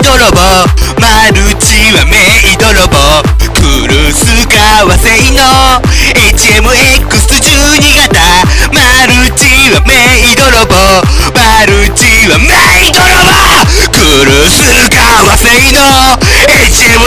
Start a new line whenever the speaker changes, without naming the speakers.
泥棒マルチはメイ泥棒クルス川製の。HMX12 型マルチはメイ泥棒マルチはメイ泥棒クルス川製の。HMX12